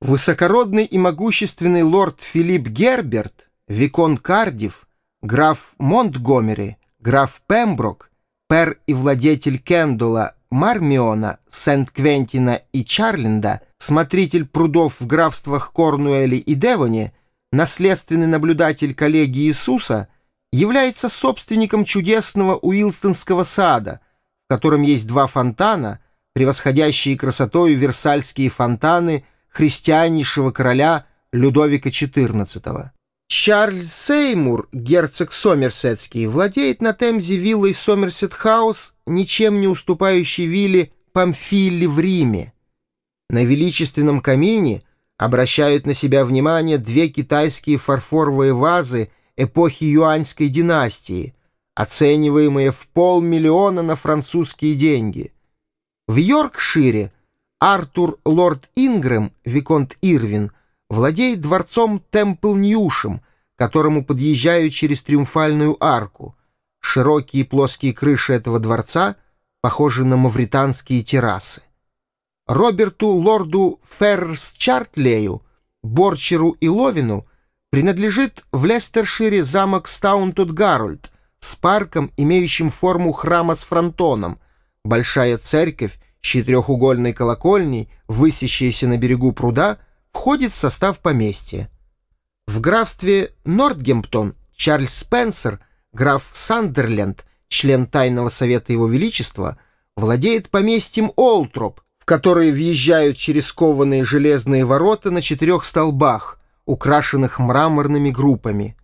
Высокородный и могущественный лорд Филипп Герберт, Викон Кардив, граф Монтгомери, граф Пемброк, пер и владетель Кендула, Мармиона, Сент-Квентина и Чарленда, смотритель прудов в графствах Корнуэлли и Девоне, наследственный наблюдатель коллегии Иисуса, является собственником чудесного Уилстонского сада, в котором есть два фонтана, превосходящие красотою версальские фонтаны – христианнейшего короля Людовика XIV. Чарльз Сеймур, герцог Сомерсетский, владеет на Темзе виллой Сомерсет-хаус, ничем не уступающей вилле Памфилли в Риме. На величественном камине обращают на себя внимание две китайские фарфоровые вазы эпохи Юаньской династии, оцениваемые в полмиллиона на французские деньги. В Йоркшире – Артур Лорд Ингрэм, Виконт Ирвин, владеет дворцом Темпл-Ньюшем, которому подъезжают через Триумфальную арку. Широкие плоские крыши этого дворца похожи на мавританские террасы. Роберту Лорду Феррс-Чартлею, Борчеру и Ловину принадлежит в Лестершире замок Стаунтон-Гарольд с парком, имеющим форму храма с фронтоном, большая церковь с четырехугольной колокольней, высящейся на берегу пруда, входит в состав поместья. В графстве Нортгемптон Чарльз Спенсер, граф Сандерленд, член Тайного Совета Его Величества, владеет поместьем Олтроп, в которое въезжают через кованые железные ворота на четырех столбах, украшенных мраморными группами.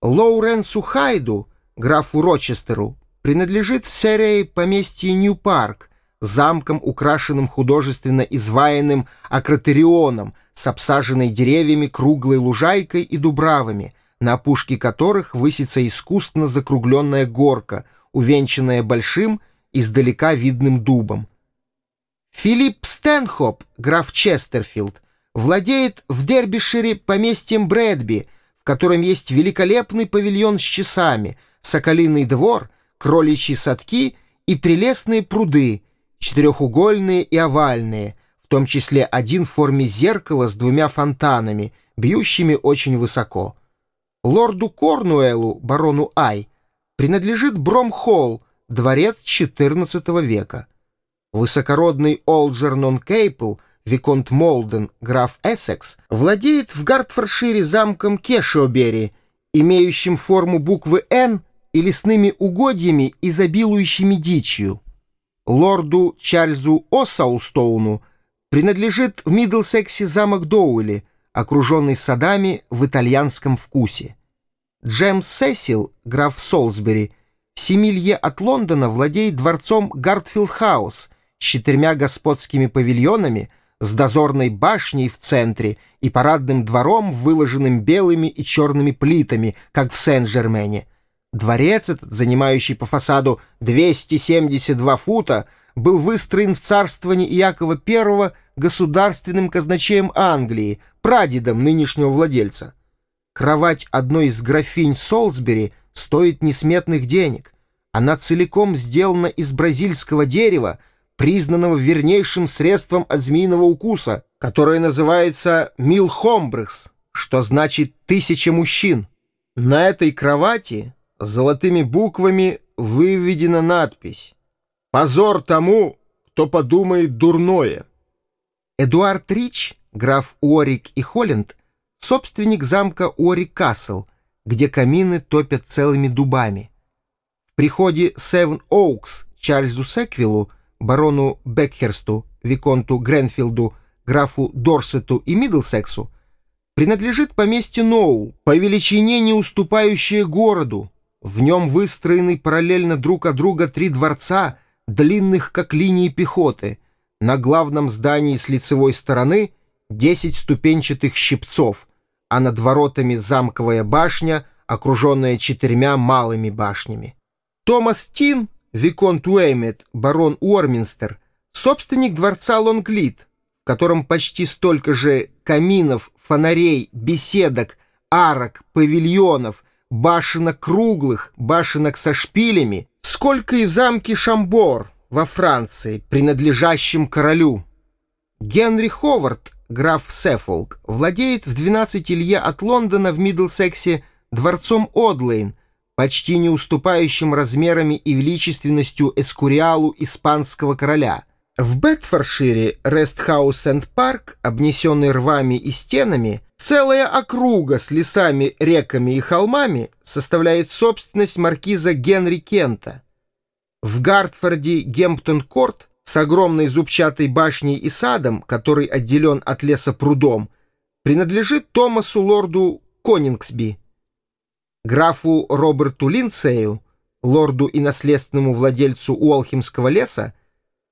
Лоуренсу Хайду, графу Рочестеру, принадлежит в Серрее поместье Нью-Парк, с замком, украшенным художественно изваянным акротерионом с обсаженной деревьями круглой лужайкой и дубравами, на опушке которых высится искусственно закругленная горка, увенчанная большим, издалека видным дубом. Филипп Стэнхоп, граф Честерфилд, владеет в Дербишире поместьем Брэдби, в котором есть великолепный павильон с часами, соколиный двор, кроличьи садки и прелестные пруды — четырехугольные и овальные, в том числе один в форме зеркала с двумя фонтанами, бьющими очень высоко. Лорду Корнуэлу, барону Ай, принадлежит Бромхолл, дворец XIV века. Высокородный Олджернон Кейпл, Виконт Молден, граф Эссекс, владеет в Гартфоршире замком Кешиобери, имеющим форму буквы «Н» и лесными угодьями, изобилующими дичью лорду Чарльзу О'Саулстоуну принадлежит в Миддлсексе замок Доуэли, окруженный садами в итальянском вкусе. Джемс Сесил, граф Солсбери, в семи лье от Лондона владеет дворцом Гартфилд-хаус с четырьмя господскими павильонами, с дозорной башней в центре и парадным двором, выложенным белыми и черными плитами, как в Сен-Жермене. Дворец этот, занимающий по фасаду 272 фута, был выстроен в царствование Иакова I государственным казначеем Англии, прадедом нынешнего владельца. Кровать одной из графинь Солсбери стоит несметных денег. Она целиком сделана из бразильского дерева, признанного вернейшим средством от змеиного укуса, которое называется «милхомбрехс», что значит «тысяча мужчин». На этой кровати золотыми буквами выведена надпись «Позор тому, кто подумает дурное». Эдуард Рич, граф Уорик и Холленд, собственник замка Уорик Касл, где камины топят целыми дубами. В приходе Севен Оукс Чарльзу Секвиллу, барону Бекхерсту, Виконту Гренфилду, графу Дорсету и Миддлсексу принадлежит поместье Ноул, по величине не уступающее городу, в нем выстроены параллельно друг от друга три дворца, длинных как линии пехоты. На главном здании с лицевой стороны десять ступенчатых щипцов, а над воротами замковая башня, окруженная четырьмя малыми башнями. Томас Тин, Виконт Уэймет, барон Уорминстер, собственник дворца Лонглит, в котором почти столько же каминов, фонарей, беседок, арок, павильонов — башенок круглых, башенок со шпилями, сколько и в замке Шамбор во Франции, принадлежащем королю. Генри Ховард, граф Сеффолк, владеет в 12 лье от Лондона в Мидлсексе дворцом Одлейн, почти не уступающим размерами и величественностью Эскуриалу испанского короля. В Бедфордшире Рестхаус-энд-Парк, обнесенный рвами и стенами, целая округа с лесами, реками и холмами составляет собственность маркиза Генри Кента. В Гартфорде Гемптон-Корт с огромной зубчатой башней и садом, который отделен от леса прудом, принадлежит Томасу лорду Конингсби. Графу Роберту Линсею, лорду и наследственному владельцу Уолхимского леса,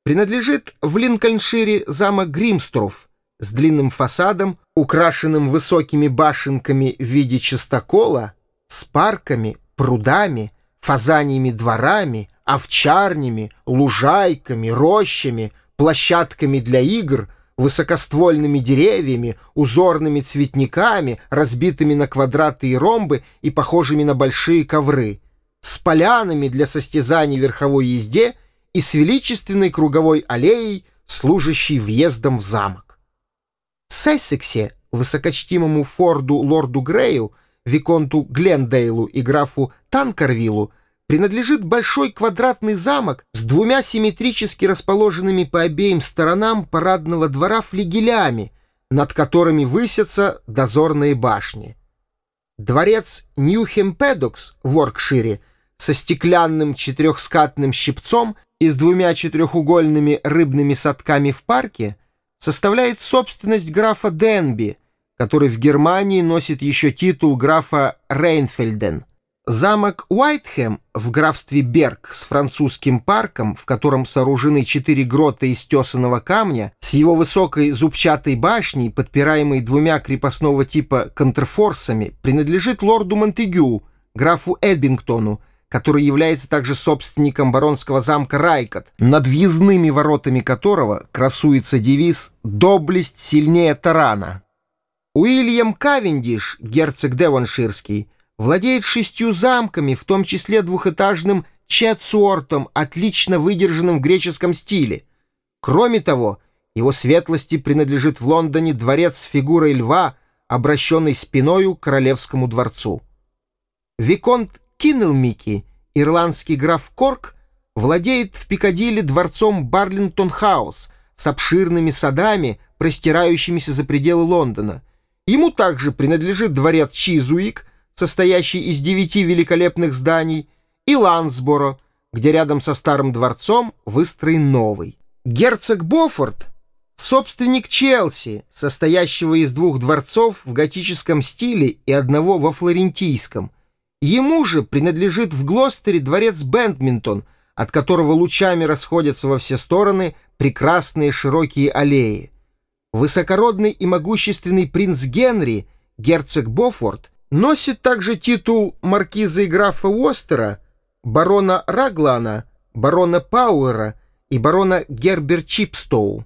принадлежит в Линкольншире замок Гримстров с длинным фасадом, украшенным высокими башенками в виде частокола, с парками, прудами, фазаньями дворами, овчарнями, лужайками, рощами, площадками для игр, высокоствольными деревьями, узорными цветниками, разбитыми на квадраты и ромбы и похожими на большие ковры, с полянами для состязаний верховой езде и с величественной круговой аллеей, служащей въездом в замок. Сессексе высокочтимому Форду лорду Грею, Виконту Глендейлу и графу Танкервиллу принадлежит большой квадратный замок с двумя симметрически расположенными по обеим сторонам парадного двора флигелями, над которыми высятся дозорные башни. Дворец Ньюхемпедокс в Оркшире со стеклянным четырехскатным щипцом и с двумя четырехугольными рыбными садками в парке составляет собственность графа Денби, который в Германии носит еще титул графа Рейнфельден. Замок Уайтхэм в графстве Берг с французским парком, в котором сооружены четыре грота из тесаного камня, с его высокой зубчатой башней, подпираемой двумя крепостного типа контрфорсами, принадлежит лорду Монтегю, графу Эдбингтону, который является также собственником баронского замка Райкот, над въездными воротами которого красуется девиз «Доблесть сильнее тарана». Уильям Кавендиш, герцог Девонширский, владеет шестью замками, в том числе двухэтажным Четсуортом, отлично выдержанным в греческом стиле. Кроме того, его светлости принадлежит в Лондоне дворец с фигурой льва, обращенный спиною к королевскому дворцу. Виконт Киннелмики, ирландский граф Корк, владеет в Пикадилли дворцом Барлингтон-хаус с обширными садами, простирающимися за пределы Лондона. Ему также принадлежит дворец Чизуик, состоящий из девяти великолепных зданий, и Лансборо, где рядом со старым дворцом выстроен новый. Герцог Бофорд — собственник Челси, состоящего из двух дворцов в готическом стиле и одного во флорентийском. Ему же принадлежит в Глостере дворец Бентминтон, от которого лучами расходятся во все стороны прекрасные широкие аллеи. Высокородный и могущественный принц Генри, герцог Бофорд — Носит также титул маркиза и графа Уостера, барона Раглана, барона Пауэра и барона Гербер Чипстоу.